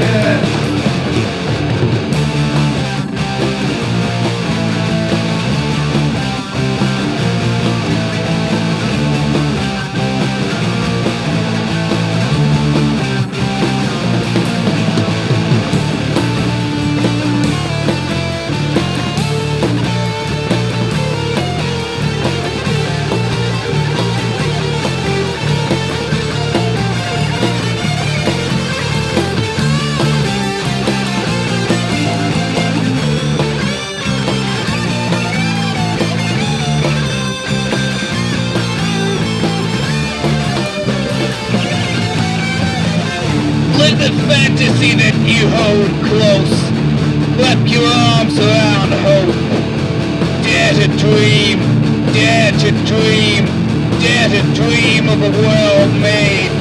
Yeah. Let the fantasy that you hold close wrap your arms around hope. Dare to dream, dare to dream, dare to dream of a world made.